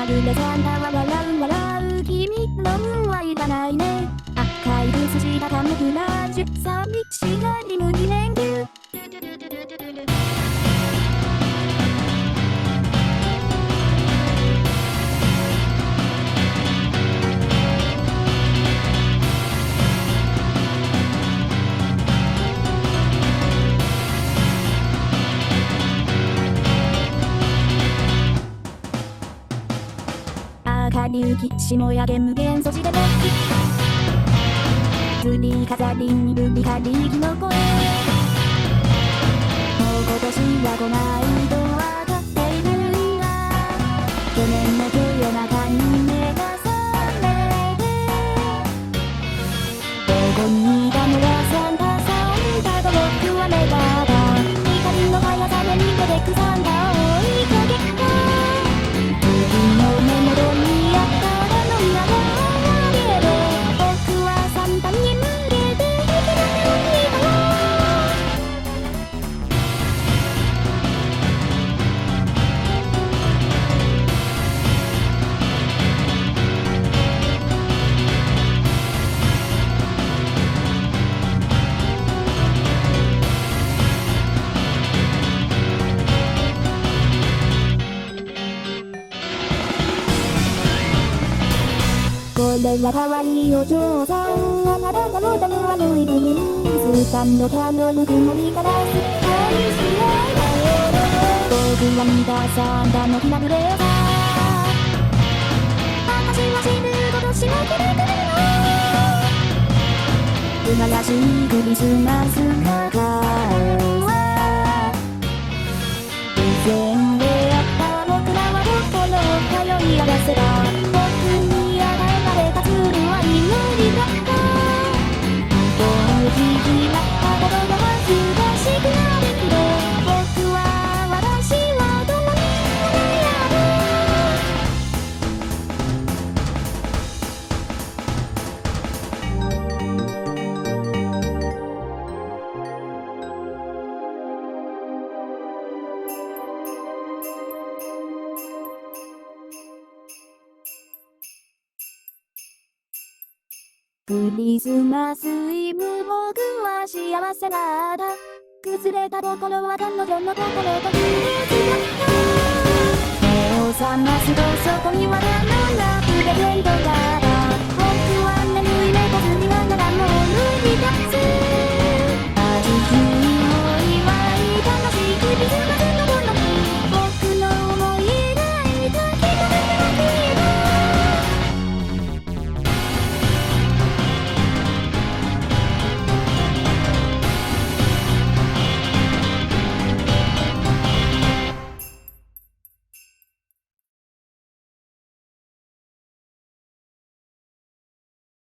まぐれサンタは笑う笑う。君のはいらないね。赤いブスしたカモフラージュ。寂中に浮き下やげ無限そしてね釣り飾りにぶりかりきの声もう今年は来ないとれは可愛いお嬢さんあなたがもたもはぬいぐるみスタンドカーのぬくもりからすっかりしないだよ僕は見たサンタの気まぐれさ私は死ぬ今年も来てくれる素晴らしいクリスマスが買うクリスマスイブ僕は幸せだった崩れた心は彼女の心と触れ違った。目を覚ますとそこには何なプレゼントが